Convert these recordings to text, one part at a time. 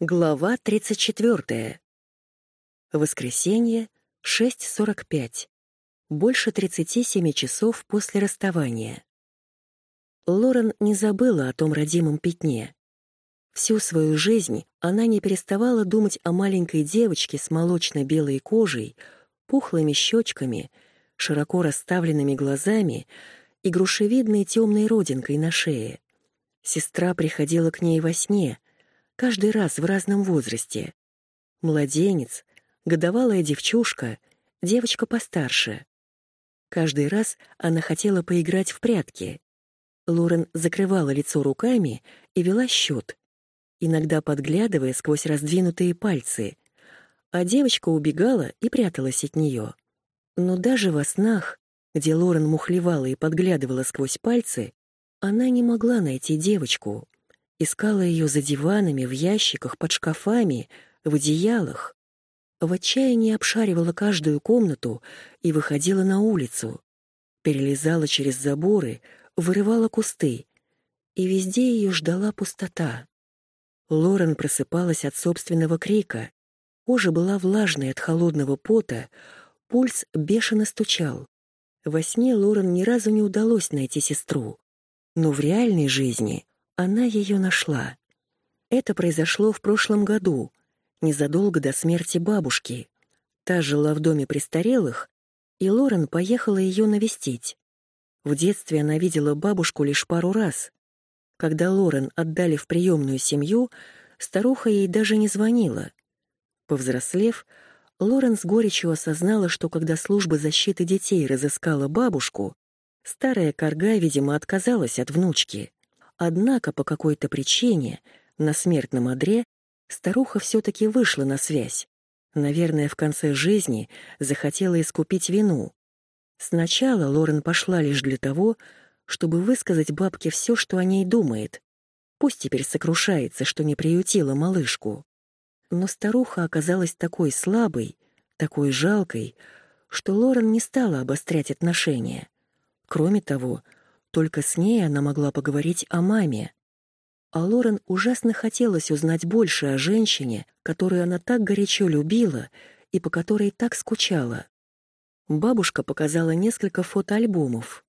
Глава 34. Воскресенье, 6.45. Больше 37 часов после расставания. Лорен не забыла о том родимом пятне. Всю свою жизнь она не переставала думать о маленькой девочке с молочно-белой кожей, пухлыми щечками, широко расставленными глазами и грушевидной темной родинкой на шее. Сестра приходила к ней во сне — каждый раз в разном возрасте. Младенец, годовалая девчушка, девочка постарше. Каждый раз она хотела поиграть в прятки. Лорен закрывала лицо руками и вела счет, иногда подглядывая сквозь раздвинутые пальцы, а девочка убегала и пряталась от нее. Но даже во снах, где Лорен мухлевала и подглядывала сквозь пальцы, она не могла найти девочку. Искала ее за диванами, в ящиках, под шкафами, в одеялах. В отчаянии обшаривала каждую комнату и выходила на улицу. Перелезала через заборы, вырывала кусты. И везде ее ждала пустота. Лорен просыпалась от собственного крика. Кожа была влажной от холодного пота, пульс бешено стучал. Во сне Лорен ни разу не удалось найти сестру. Но в реальной жизни она ее нашла. Это произошло в прошлом году, незадолго до смерти бабушки. Та жила в доме престарелых, и Лорен поехала ее навестить. В детстве она видела бабушку лишь пару раз. Когда Лорен отдали в приемную семью, старуха ей даже не звонила. Повзрослев, Лорен с горечью осознала, что когда служба защиты детей разыскала бабушку, старая корга, видимо, отказалась от внучки. Однако по какой-то причине на смертном одре старуха все-таки вышла на связь. Наверное, в конце жизни захотела искупить вину. Сначала Лорен пошла лишь для того, чтобы высказать бабке все, что о ней думает. Пусть теперь сокрушается, что не приютила малышку. Но старуха оказалась такой слабой, такой жалкой, что Лорен не стала обострять отношения. Кроме того, только с ней она могла поговорить о маме. А Лорен ужасно хотелось узнать больше о женщине, которую она так горячо любила и по которой так скучала. Бабушка показала несколько фотоальбомов.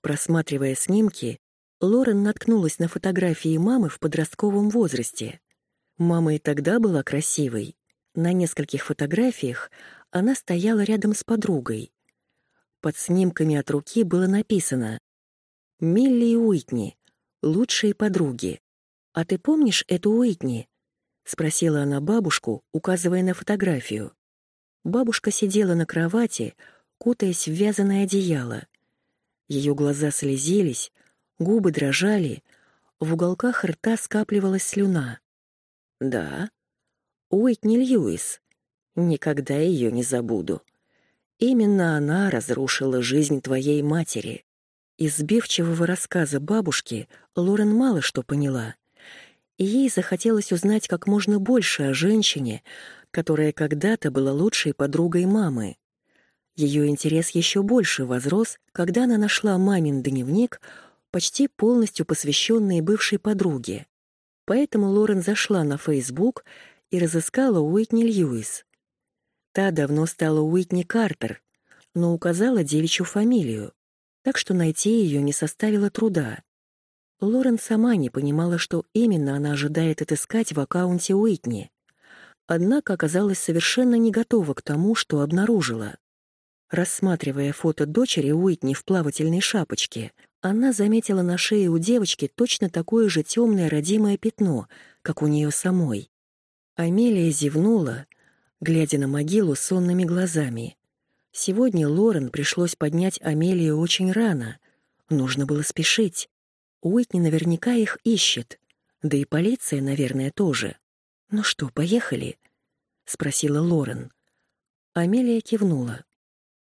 Просматривая снимки, Лорен наткнулась на фотографии мамы в подростковом возрасте. Мама и тогда была красивой. На нескольких фотографиях она стояла рядом с подругой. Под снимками от руки было написано Милли Уитни, лучшие подруги. А ты помнишь эту Уитни? спросила она бабушку, указывая на фотографию. Бабушка сидела на кровати, кутаясь в вязаное одеяло. Ее глаза слезились, губы дрожали, в уголках рта скапливалась слюна. Да, Уитни Льюис. Никогда ее не забуду. Именно она разрушила жизнь твоей матери. Из сбивчивого рассказа бабушки Лорен мало что поняла. И ей захотелось узнать как можно больше о женщине, которая когда-то была лучшей подругой мамы. Ее интерес еще больше возрос, когда она нашла мамин дневник, почти полностью посвященный бывшей подруге. Поэтому Лорен зашла на Facebook и разыскала Уитни Льюис. Та давно стала Уитни Картер, но указала девичью фамилию так что найти ее не составило труда. Лорен сама не понимала, что именно она ожидает отыскать в аккаунте Уитни. Однако оказалась совершенно не готова к тому, что обнаружила. Рассматривая фото дочери Уитни в плавательной шапочке, она заметила на шее у девочки точно такое же темное родимое пятно, как у нее самой. Амелия зевнула, глядя на могилу сонными глазами. Сегодня Лорен пришлось поднять Амелию очень рано. Нужно было спешить. Уитни наверняка их ищет. Да и полиция, наверное, тоже. «Ну что, поехали?» — спросила Лорен. Амелия кивнула.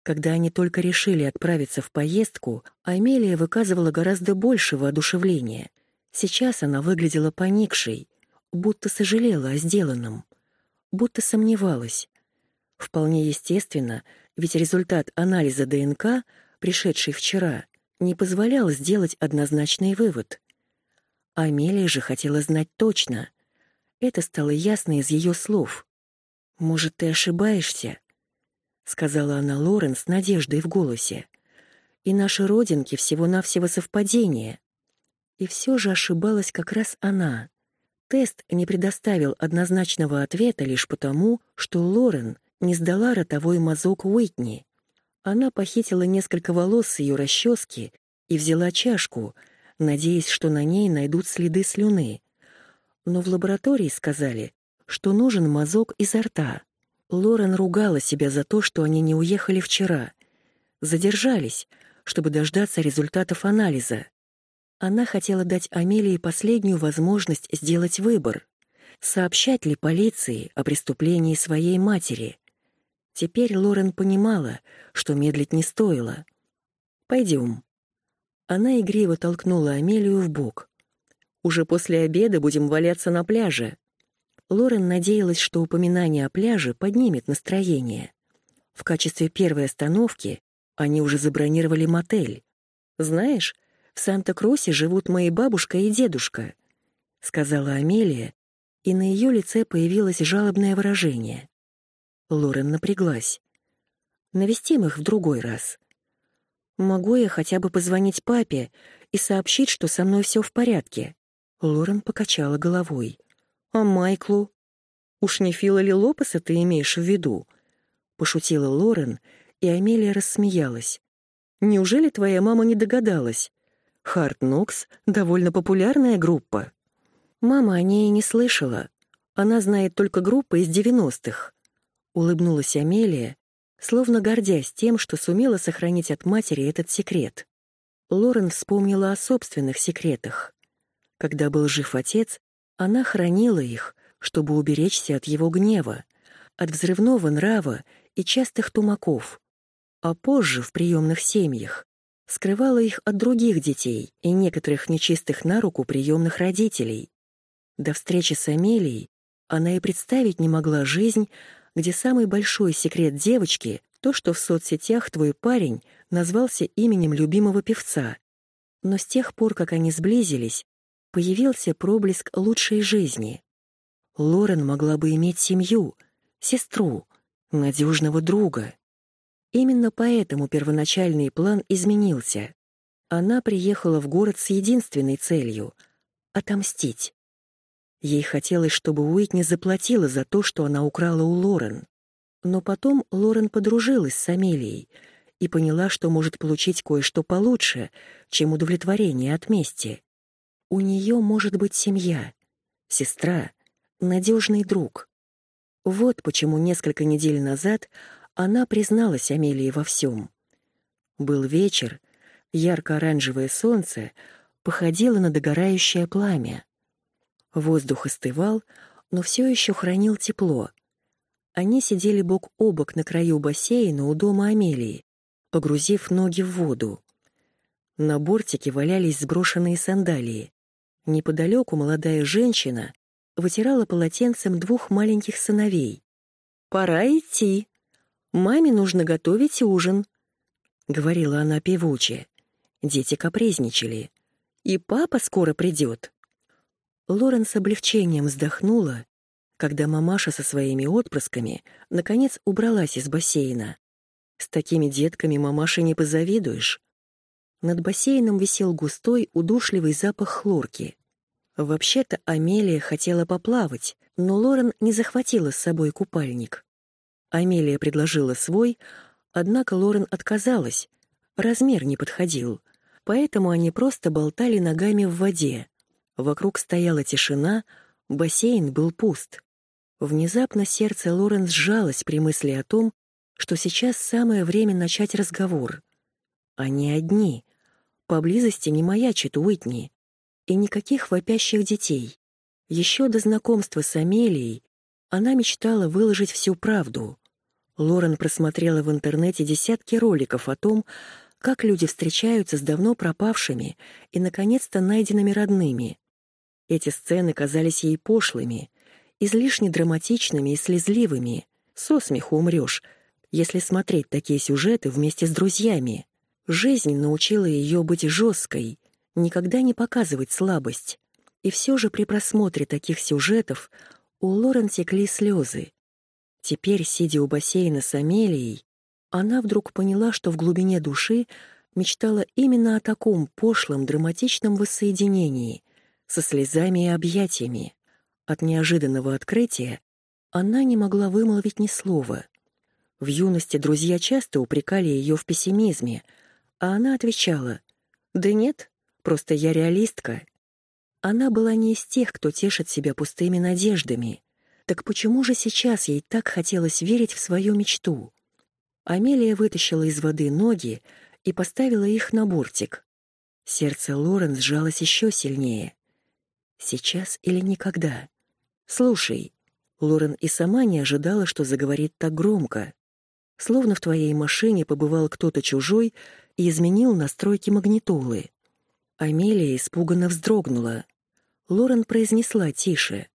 Когда они только решили отправиться в поездку, Амелия выказывала гораздо больше воодушевления. Сейчас она выглядела поникшей, будто сожалела о сделанном, будто сомневалась. Вполне естественно — ведь результат анализа ДНК, пришедший вчера, не позволял сделать однозначный вывод. Амелия же хотела знать точно. Это стало ясно из ее слов. «Может, ты ошибаешься?» — сказала она Лорен с надеждой в голосе. «И наши родинки всего-навсего совпадение». И все же ошибалась как раз она. Тест не предоставил однозначного ответа лишь потому, что Лорен не сдала ротовой мазок Уитни. Она похитила несколько волос с ее расчески и взяла чашку, надеясь, что на ней найдут следы слюны. Но в лаборатории сказали, что нужен мазок изо рта. Лорен ругала себя за то, что они не уехали вчера. Задержались, чтобы дождаться результатов анализа. Она хотела дать Амелии последнюю возможность сделать выбор. Сообщать ли полиции о преступлении своей матери? Теперь Лорен понимала, что медлить не стоило. «Пойдем». Она игриво толкнула Амелию в бок. «Уже после обеда будем валяться на пляже». Лорен надеялась, что упоминание о пляже поднимет настроение. В качестве первой остановки они уже забронировали мотель. «Знаешь, в Санта-Крусе живут мои бабушка и дедушка», — сказала Амелия, и на ее лице появилось жалобное выражение. Лорен напряглась. «Навестим их в другой раз. Могу я хотя бы позвонить папе и сообщить, что со мной все в порядке?» Лорен покачала головой. «А Майклу? Уж не Фила ли Лопеса ты имеешь в виду?» Пошутила Лорен, и Амелия рассмеялась. «Неужели твоя мама не догадалась? Харт Нокс — довольно популярная группа». Мама о ней не слышала. Она знает только группы из девяностых. Улыбнулась Амелия, словно гордясь тем, что сумела сохранить от матери этот секрет. Лорен вспомнила о собственных секретах. Когда был жив отец, она хранила их, чтобы уберечься от его гнева, от взрывного нрава и частых тумаков. А позже, в приемных семьях, скрывала их от других детей и некоторых нечистых на руку приемных родителей. До встречи с Амелией она и представить не могла жизнь, где самый большой секрет девочки — то, что в соцсетях твой парень назвался именем любимого певца. Но с тех пор, как они сблизились, появился проблеск лучшей жизни. Лорен могла бы иметь семью, сестру, надежного друга. Именно поэтому первоначальный план изменился. Она приехала в город с единственной целью — отомстить. Ей хотелось, чтобы Уитни заплатила за то, что она украла у Лорен. Но потом Лорен подружилась с Амелией и поняла, что может получить кое-что получше, чем удовлетворение от мести. У нее может быть семья, сестра, надежный друг. Вот почему несколько недель назад она призналась Амелии во всем. Был вечер, ярко-оранжевое солнце походило на догорающее пламя. Воздух остывал, но все еще хранил тепло. Они сидели бок о бок на краю бассейна у дома Амелии, погрузив ноги в воду. На бортике валялись сброшенные сандалии. Неподалеку молодая женщина вытирала полотенцем двух маленьких сыновей. «Пора идти. Маме нужно готовить ужин», — говорила она певуче. Дети капризничали. «И папа скоро придет». Лорен с облегчением вздохнула, когда мамаша со своими отпрысками наконец убралась из бассейна. С такими детками мамаше не позавидуешь. Над бассейном висел густой, удушливый запах хлорки. Вообще-то Амелия хотела поплавать, но Лорен не захватила с собой купальник. Амелия предложила свой, однако Лорен отказалась. Размер не подходил, поэтому они просто болтали ногами в воде. Вокруг стояла тишина, бассейн был пуст. Внезапно сердце Лорен сжалось при мысли о том, что сейчас самое время начать разговор. Они одни, Поблизости не маячит Уитни. И никаких вопящих детей. Еще до знакомства с Амелией она мечтала выложить всю правду. Лорен просмотрела в интернете десятки роликов о том, как люди встречаются с давно пропавшими и, наконец-то, найденными родными. Эти сцены казались ей пошлыми, излишне драматичными и слезливыми. Со смеху умрешь, если смотреть такие сюжеты вместе с друзьями. Жизнь научила ее быть жесткой, никогда не показывать слабость. И все же при просмотре таких сюжетов у Лорен текли слезы. Теперь, сидя у бассейна с Амелией, она вдруг поняла, что в глубине души мечтала именно о таком пошлом, драматичном воссоединении, со слезами и объятиями. От неожиданного открытия она не могла вымолвить ни слова. В юности друзья часто упрекали ее в пессимизме, а она отвечала «Да нет, просто я реалистка». Она была не из тех, кто тешит себя пустыми надеждами. Так почему же сейчас ей так хотелось верить в свою мечту? Амелия вытащила из воды ноги и поставила их на бортик. Сердце Лорен сжалось еще сильнее. Сейчас или никогда? Слушай, Лорен и сама не ожидала, что заговорит так громко. Словно в твоей машине побывал кто-то чужой и изменил настройки магнитолы. Амелия испуганно вздрогнула. Лорен произнесла тише.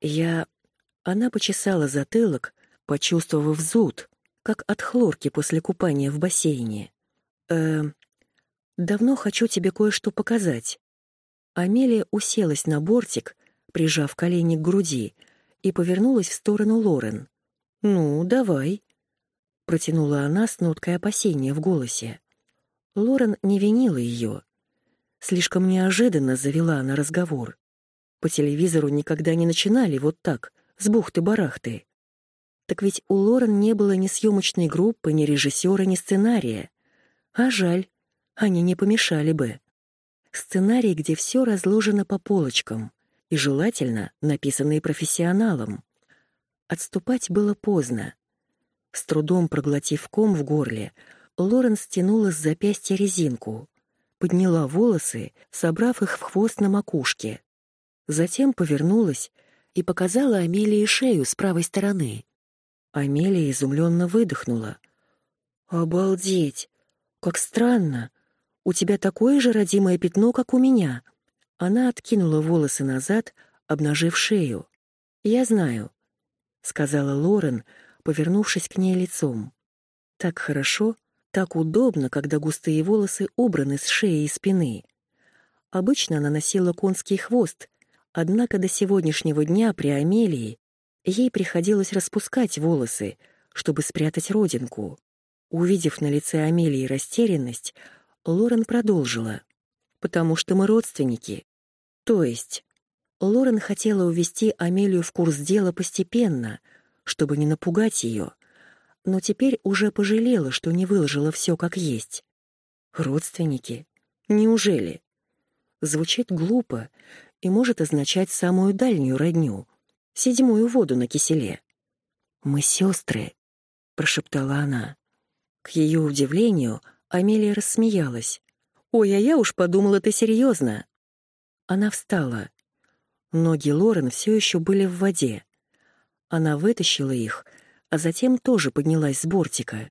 «Я...» Она почесала затылок, почувствовав зуд, как от хлорки после купания в бассейне. «Э, давно хочу тебе кое-что показать». Амелия уселась на бортик, прижав колени к груди, и повернулась в сторону Лорен. «Ну, давай», — протянула она с ноткой опасения в голосе. Лорен не винила ее. Слишком неожиданно завела она разговор. По телевизору никогда не начинали вот так, с бухты-барахты. Так ведь у Лорен не было ни съемочной группы, ни режиссера, ни сценария. А жаль, они не помешали бы. Сценарий, где все разложено по полочкам, и желательно написанный профессионалом. Отступать было поздно. С трудом проглотив ком в горле, Лорен стянула с запястья резинку, подняла волосы, собрав их в хвост на макушке. Затем повернулась и показала Амелии шею с правой стороны. Амелия изумленно выдохнула. «Обалдеть! Как странно! У тебя такое же родимое пятно, как у меня!» Она откинула волосы назад, обнажив шею. «Я знаю», — сказала Лорен, повернувшись к ней лицом. «Так хорошо, так удобно, когда густые волосы убраны с шеи и спины. Обычно она носила конский хвост, однако до сегодняшнего дня при Амелии Ей приходилось распускать волосы, чтобы спрятать родинку. Увидев на лице Амелии растерянность, Лорен продолжила. «Потому что мы родственники. То есть...» Лорен хотела увести Амелию в курс дела постепенно, чтобы не напугать ее, но теперь уже пожалела, что не выложила все как есть. «Родственники? Неужели?» Звучит глупо и может означать самую дальнюю родню — седьмую воду на киселе. «Мы сестры», — прошептала она. К ее удивлению, Амелия рассмеялась. «Ой, а я уж подумала, ты серьезно. Она встала. Ноги Лорен все еще были в воде. Она вытащила их, а затем тоже поднялась с бортика.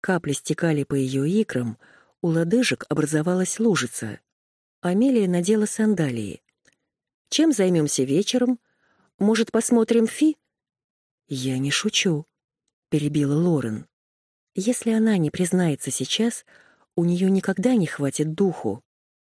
Капли стекали по ее икрам, у лодыжек образовалась лужица. Амелия надела сандалии. «Чем займемся вечером?» Может, посмотрим Фи?» «Я не шучу», — перебила Лорен. «Если она не признается сейчас, у нее никогда не хватит духу.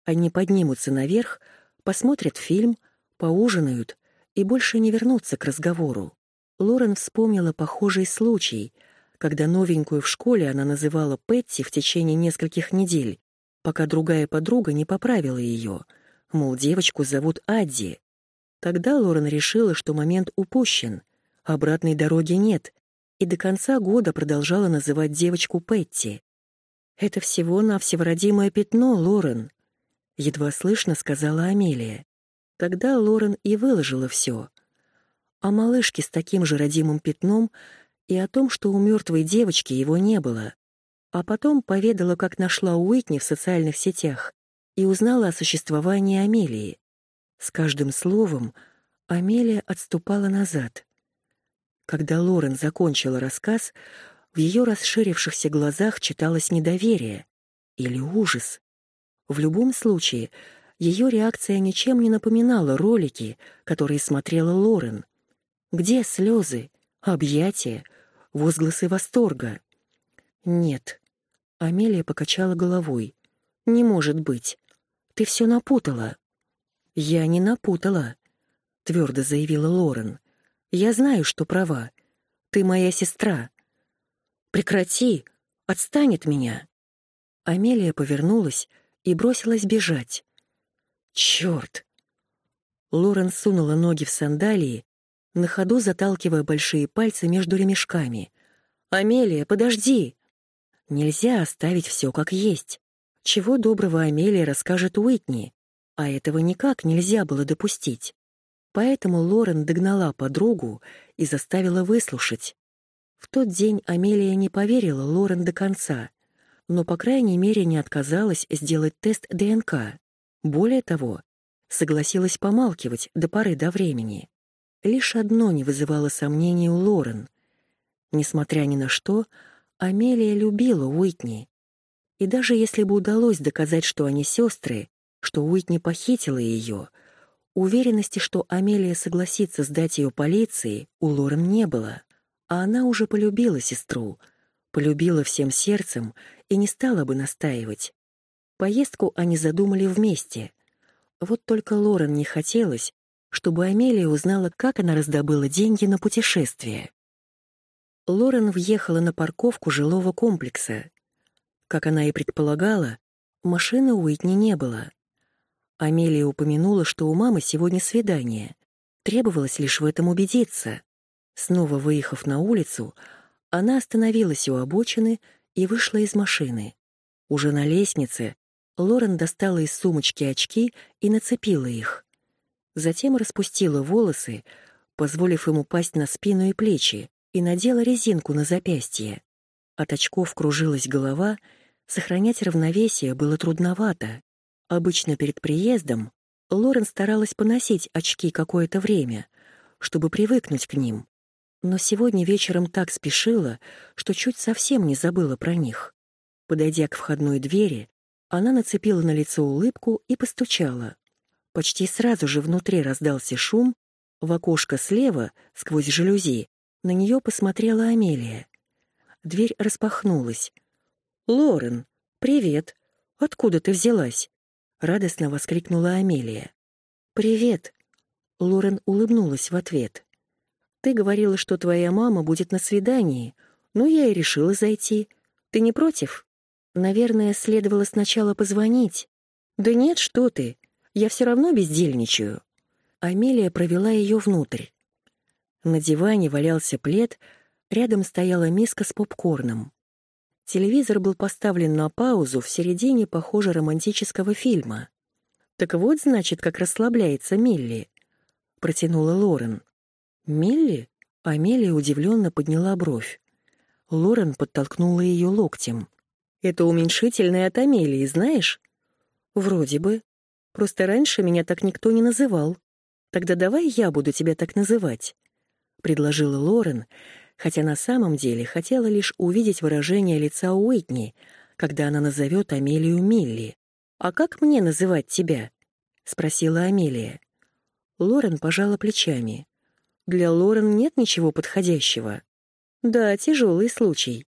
Они поднимутся наверх, посмотрят фильм, поужинают и больше не вернутся к разговору». Лорен вспомнила похожий случай, когда новенькую в школе она называла Петти в течение нескольких недель, пока другая подруга не поправила ее, мол, девочку зовут Адди. Тогда Лорен решила, что момент упущен, обратной дороги нет, и до конца года продолжала называть девочку Петти. «Это всего-навсего родимое пятно, Лорен», — едва слышно сказала Амелия. Тогда Лорен и выложила все. О малышке с таким же родимым пятном и о том, что у мертвой девочки его не было. А потом поведала, как нашла Уитни в социальных сетях и узнала о существовании Амелии. С каждым словом Амелия отступала назад. Когда Лорен закончила рассказ, в ее расширившихся глазах читалось недоверие или ужас. В любом случае, ее реакция ничем не напоминала ролики, которые смотрела Лорен. Где слезы, объятия, возгласы восторга? Нет. Амелия покачала головой. Не может быть. Ты все напутала. «Я не напутала», — твердо заявила Лорен. «Я знаю, что права. Ты моя сестра». «Прекрати! Отстань от меня!» Амелия повернулась и бросилась бежать. «Чёрт!» Лорен сунула ноги в сандалии, на ходу заталкивая большие пальцы между ремешками. «Амелия, подожди!» Нельзя оставить все как есть. Чего доброго Амелия расскажет Уитни, а этого никак нельзя было допустить. Поэтому Лорен догнала подругу и заставила выслушать. В тот день Амелия не поверила Лорен до конца, но, по крайней мере, не отказалась сделать тест ДНК. Более того, согласилась помалкивать до поры до времени. Лишь одно не вызывало сомнений у Лорен. Несмотря ни на что, Амелия любила Уитни. И даже если бы удалось доказать, что они сестры, что Уитни похитила ее, уверенности, что Амелия согласится сдать ее полиции, у Лорен не было. А она уже полюбила сестру, полюбила всем сердцем и не стала бы настаивать. Поездку они задумали вместе. Вот только Лорен не хотелось, чтобы Амелия узнала, как она раздобыла деньги на путешествие. Лорен въехала на парковку жилого комплекса. Как она и предполагала, машины Уитни не было. Амелия упомянула, что у мамы сегодня свидание. Требовалось лишь в этом убедиться. Снова выехав на улицу, она остановилась у обочины и вышла из машины. Уже на лестнице Лорен достала из сумочки очки и нацепила их. Затем распустила волосы, позволив ему пасть на спину и плечи, и надела резинку на запястье. От очков кружилась голова, сохранять равновесие было трудновато. Обычно перед приездом Лорен старалась поносить очки какое-то время, чтобы привыкнуть к ним. Но сегодня вечером так спешила, что чуть совсем не забыла про них. Подойдя к входной двери, она нацепила на лицо улыбку и постучала. Почти сразу же внутри раздался шум, в окошко слева, сквозь жалюзи, на нее посмотрела Амелия. Дверь распахнулась. «Лорен, привет! Откуда ты взялась?» — радостно воскликнула Амелия. «Привет!» — Лорен улыбнулась в ответ. «Ты говорила, что твоя мама будет на свидании, ну я и решила зайти. Ты не против?» Наверное, следовало сначала позвонить. Да нет, что ты. Я все равно бездельничаю. Амелия провела ее внутрь. На диване валялся плед, рядом стояла миска с попкорном. Телевизор был поставлен на паузу в середине, похоже, романтического фильма. «Так вот, значит, как расслабляется Милли», — протянула Лорен. «Милли?» — Амелия удивленно подняла бровь. Лорен подтолкнула ее локтем. Это уменьшительное от Амелии, знаешь? Вроде бы. Просто раньше меня так никто не называл. Тогда давай я буду тебя так называть, предложила Лорен, хотя на самом деле хотела лишь увидеть выражение лица Уитни, когда она назовет Амелию Милли. А как мне называть тебя? спросила Амелия. Лорен пожала плечами. Для Лорен нет ничего подходящего. Да, тяжелый случай.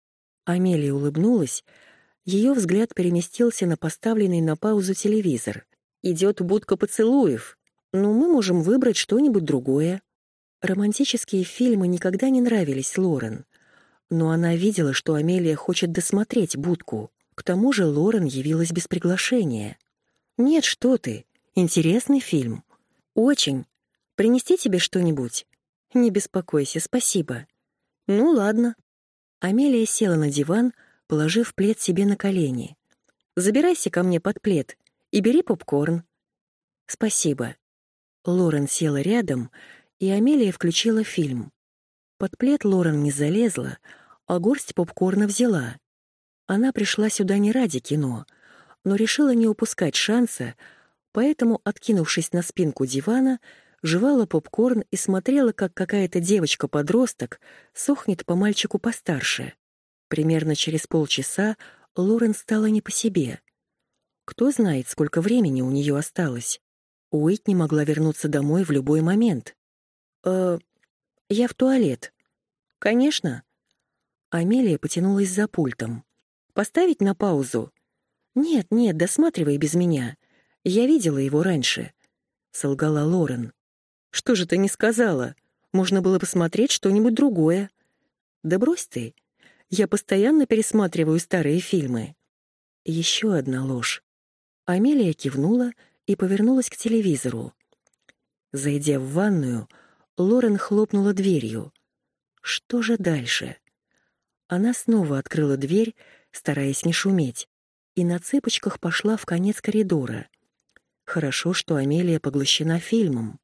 Амелия улыбнулась, ее взгляд переместился на поставленный на паузу телевизор. «Идет будка поцелуев. Но мы можем выбрать что-нибудь другое». Романтические фильмы никогда не нравились Лорен. Но она видела, что Амелия хочет досмотреть будку. К тому же Лорен явилась без приглашения. «Нет, что ты. Интересный фильм. Очень. Принести тебе что-нибудь?» «Не беспокойся, спасибо». «Ну, ладно». Амелия села на диван, положив плед себе на колени. «Забирайся ко мне под плед и бери попкорн». «Спасибо». Лорен села рядом, и Амелия включила фильм. Под плед Лорен не залезла, а горсть попкорна взяла. Она пришла сюда не ради кино, но решила не упускать шанса, поэтому, откинувшись на спинку дивана, жевала попкорн и смотрела, как какая-то девочка-подросток сохнет по мальчику постарше. Примерно через полчаса Лорен стала не по себе. Кто знает, сколько времени у нее осталось. Уитни могла вернуться домой в любой момент. «Э, я в туалет». «Конечно». Амелия потянулась за пультом. «Поставить на паузу?» «Нет, нет, досматривай без меня. Я видела его раньше». солгала Лорен. «Что же ты не сказала? Можно было посмотреть что-нибудь другое». «Да брось ты. Я постоянно пересматриваю старые фильмы». Еще одна ложь. Амелия кивнула и повернулась к телевизору. Зайдя в ванную, Лорен хлопнула дверью. Что же дальше? Она снова открыла дверь, стараясь не шуметь, и на цыпочках пошла в конец коридора. Хорошо, что Амелия поглощена фильмом.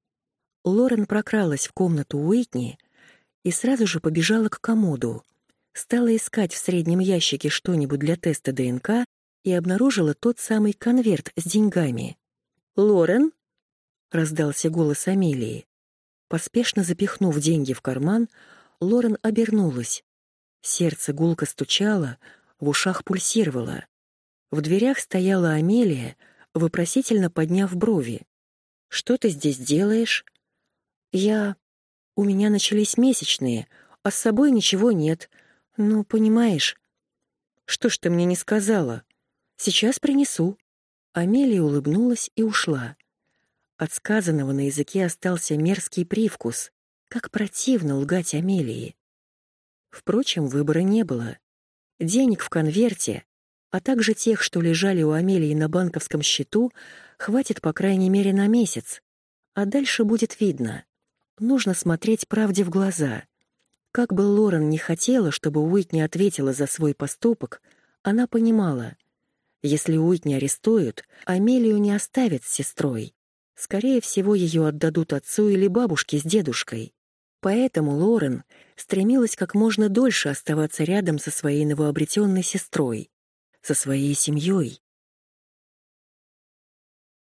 Лорен прокралась в комнату Уитни и сразу же побежала к комоду. Стала искать в среднем ящике что-нибудь для теста ДНК и обнаружила тот самый конверт с деньгами. «Лорен?» — раздался голос Амелии. Поспешно запихнув деньги в карман, Лорен обернулась. Сердце гулко стучало, в ушах пульсировало. В дверях стояла Амелия, вопросительно подняв брови. «Что ты здесь делаешь?» «Я... У меня начались месячные, а с собой ничего нет. Ну, понимаешь...» «Что ж ты мне не сказала? Сейчас принесу». Амелия улыбнулась и ушла. От сказанного на языке остался мерзкий привкус. Как противно лгать Амелии. Впрочем, выбора не было. Денег в конверте, а также тех, что лежали у Амелии на банковском счету, хватит по крайней мере на месяц. А дальше будет видно. Нужно смотреть правде в глаза. Как бы Лорен не хотела, чтобы Уитни ответила за свой поступок, она понимала. Если Уитни арестуют, Амелию не оставят с сестрой. Скорее всего, ее отдадут отцу или бабушке с дедушкой. Поэтому Лорен стремилась как можно дольше оставаться рядом со своей новообретенной сестрой, со своей семьей.